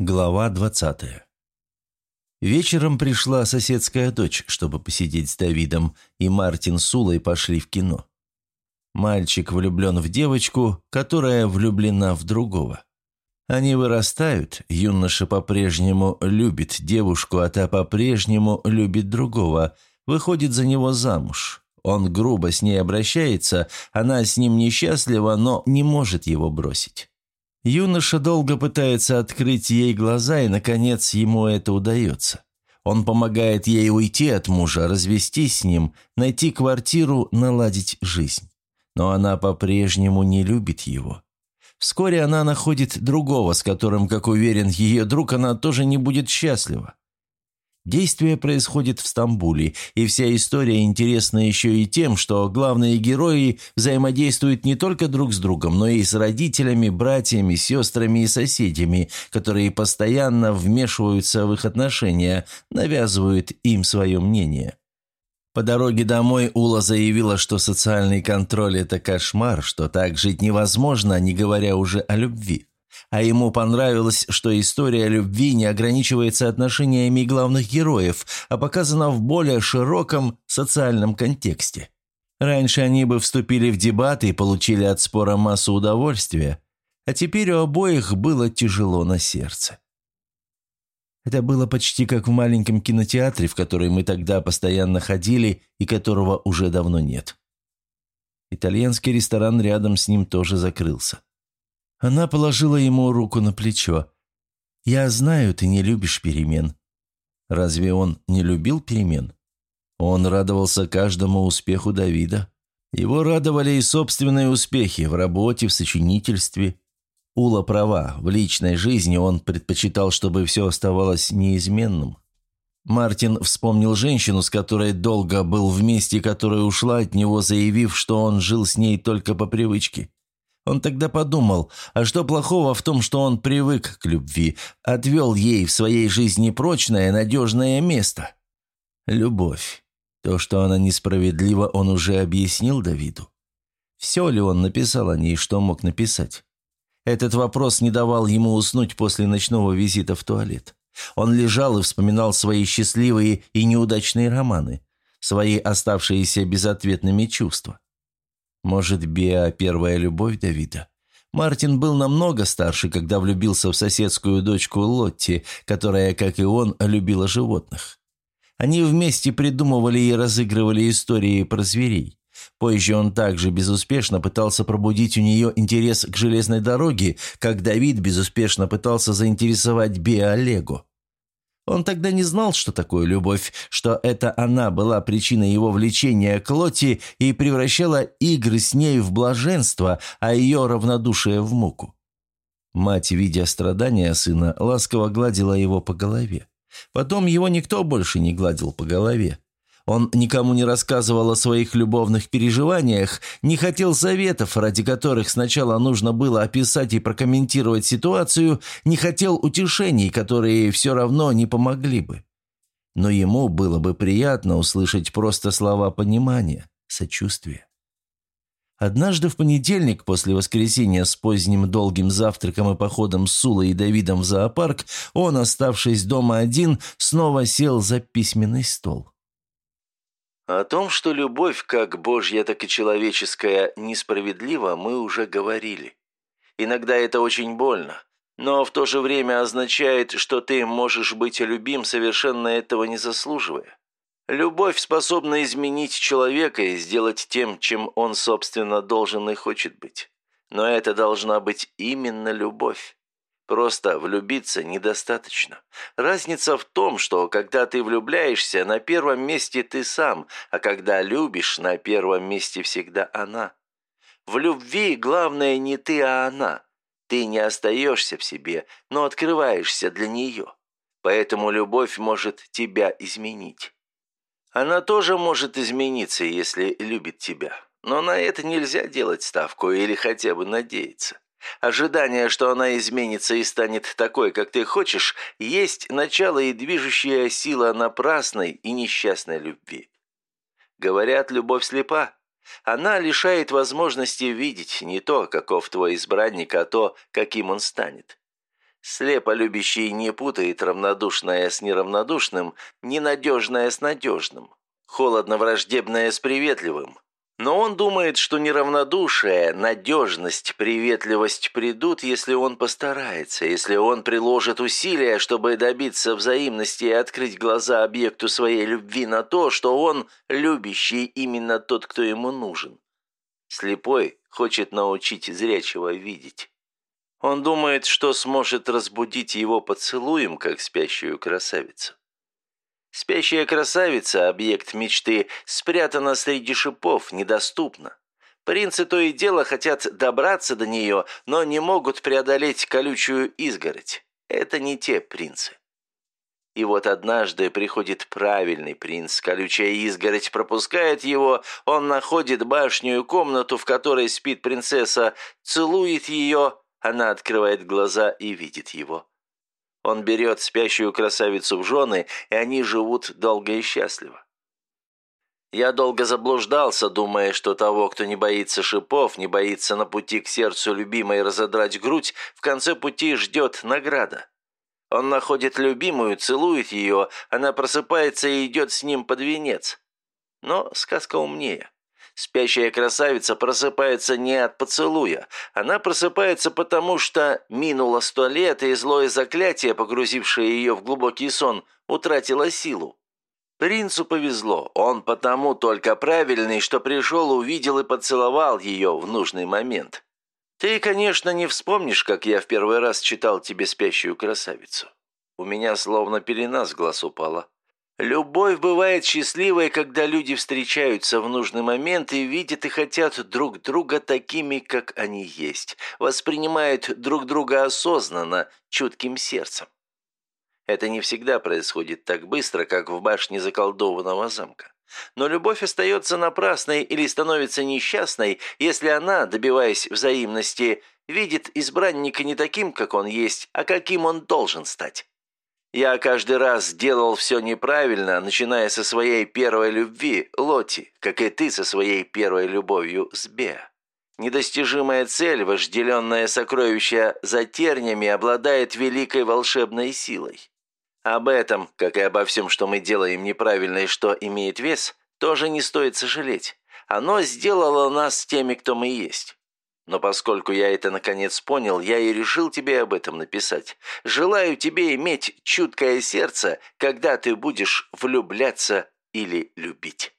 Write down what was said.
Глава 20 Вечером пришла соседская дочь, чтобы посидеть с Давидом, и Мартин с Улой пошли в кино. Мальчик влюблен в девочку, которая влюблена в другого. Они вырастают, юноша по-прежнему любит девушку, а та по-прежнему любит другого, выходит за него замуж. Он грубо с ней обращается, она с ним несчастлива, но не может его бросить. Юноша долго пытается открыть ей глаза, и, наконец, ему это удается. Он помогает ей уйти от мужа, развестись с ним, найти квартиру, наладить жизнь. Но она по-прежнему не любит его. Вскоре она находит другого, с которым, как уверен ее друг, она тоже не будет счастлива. Действие происходит в Стамбуле, и вся история интересна еще и тем, что главные герои взаимодействуют не только друг с другом, но и с родителями, братьями, сестрами и соседями, которые постоянно вмешиваются в их отношения, навязывают им свое мнение. По дороге домой Ула заявила, что социальный контроль – это кошмар, что так жить невозможно, не говоря уже о любви а ему понравилось, что история любви не ограничивается отношениями главных героев, а показана в более широком социальном контексте. Раньше они бы вступили в дебаты и получили от спора массу удовольствия, а теперь у обоих было тяжело на сердце. Это было почти как в маленьком кинотеатре, в который мы тогда постоянно ходили и которого уже давно нет. Итальянский ресторан рядом с ним тоже закрылся. Она положила ему руку на плечо. «Я знаю, ты не любишь перемен». Разве он не любил перемен? Он радовался каждому успеху Давида. Его радовали и собственные успехи в работе, в сочинительстве. Ула права, в личной жизни он предпочитал, чтобы все оставалось неизменным. Мартин вспомнил женщину, с которой долго был вместе, которая ушла от него, заявив, что он жил с ней только по привычке. Он тогда подумал, а что плохого в том, что он привык к любви, отвел ей в своей жизни прочное, надежное место? Любовь. То, что она несправедлива, он уже объяснил Давиду. Все ли он написал о ней, что мог написать? Этот вопрос не давал ему уснуть после ночного визита в туалет. Он лежал и вспоминал свои счастливые и неудачные романы, свои оставшиеся безответными чувства. Может, Беа – первая любовь Давида? Мартин был намного старше, когда влюбился в соседскую дочку Лотти, которая, как и он, любила животных. Они вместе придумывали и разыгрывали истории про зверей. Позже он также безуспешно пытался пробудить у нее интерес к железной дороге, как Давид безуспешно пытался заинтересовать Беа Лего. Он тогда не знал, что такое любовь, что это она была причиной его влечения к Лоти и превращала игры с ней в блаженство, а ее равнодушие в муку. Мать, видя страдания сына, ласково гладила его по голове. Потом его никто больше не гладил по голове. Он никому не рассказывал о своих любовных переживаниях, не хотел советов, ради которых сначала нужно было описать и прокомментировать ситуацию, не хотел утешений, которые все равно не помогли бы. Но ему было бы приятно услышать просто слова понимания, сочувствия. Однажды в понедельник после воскресенья с поздним долгим завтраком и походом с Сулой и Давидом в зоопарк, он, оставшись дома один, снова сел за письменный стол. О том, что любовь, как Божья, так и человеческая, несправедлива, мы уже говорили. Иногда это очень больно, но в то же время означает, что ты можешь быть любим, совершенно этого не заслуживая. Любовь способна изменить человека и сделать тем, чем он, собственно, должен и хочет быть. Но это должна быть именно любовь. Просто влюбиться недостаточно. Разница в том, что когда ты влюбляешься, на первом месте ты сам, а когда любишь, на первом месте всегда она. В любви главное не ты, а она. Ты не остаешься в себе, но открываешься для нее. Поэтому любовь может тебя изменить. Она тоже может измениться, если любит тебя. Но на это нельзя делать ставку или хотя бы надеяться. Ожидание, что она изменится и станет такой, как ты хочешь, есть начало и движущая сила напрасной и несчастной любви. Говорят, любовь слепа. Она лишает возможности видеть не то, каков твой избранник, а то, каким он станет. Слепо любящий не путает равнодушное с неравнодушным, ненадежное с надежным, холодно-враждебное с приветливым. Но он думает, что неравнодушие, надежность, приветливость придут, если он постарается, если он приложит усилия, чтобы добиться взаимности и открыть глаза объекту своей любви на то, что он любящий именно тот, кто ему нужен. Слепой хочет научить зрячего видеть. Он думает, что сможет разбудить его поцелуем, как спящую красавицу. Спящая красавица, объект мечты, спрятана среди шипов, недоступна. Принцы то и дело хотят добраться до нее, но не могут преодолеть колючую изгородь. Это не те принцы. И вот однажды приходит правильный принц, колючая изгородь пропускает его, он находит башню и комнату, в которой спит принцесса, целует ее, она открывает глаза и видит его. Он берет спящую красавицу в жены, и они живут долго и счастливо. Я долго заблуждался, думая, что того, кто не боится шипов, не боится на пути к сердцу любимой разодрать грудь, в конце пути ждет награда. Он находит любимую, целует ее, она просыпается и идет с ним под венец. Но сказка умнее. Спящая красавица просыпается не от поцелуя. Она просыпается потому, что минуло сто лет, и злое заклятие, погрузившее ее в глубокий сон, утратило силу. Принцу повезло. Он потому только правильный, что пришел, увидел и поцеловал ее в нужный момент. Ты, конечно, не вспомнишь, как я в первый раз читал тебе «Спящую красавицу». У меня словно пелена с глаз упала. Любовь бывает счастливой, когда люди встречаются в нужный момент и видят и хотят друг друга такими, как они есть, воспринимают друг друга осознанно, чутким сердцем. Это не всегда происходит так быстро, как в башне заколдованного замка. Но любовь остается напрасной или становится несчастной, если она, добиваясь взаимности, видит избранника не таким, как он есть, а каким он должен стать. Я каждый раз делал все неправильно, начиная со своей первой любви, Лоти, как и ты со своей первой любовью с Беа. Недостижимая цель, вожделенное сокровище за тернями, обладает великой волшебной силой. Об этом, как и обо всем, что мы делаем неправильно и что имеет вес, тоже не стоит сожалеть. Оно сделало нас теми, кто мы есть. Но поскольку я это наконец понял, я и решил тебе об этом написать. Желаю тебе иметь чуткое сердце, когда ты будешь влюбляться или любить.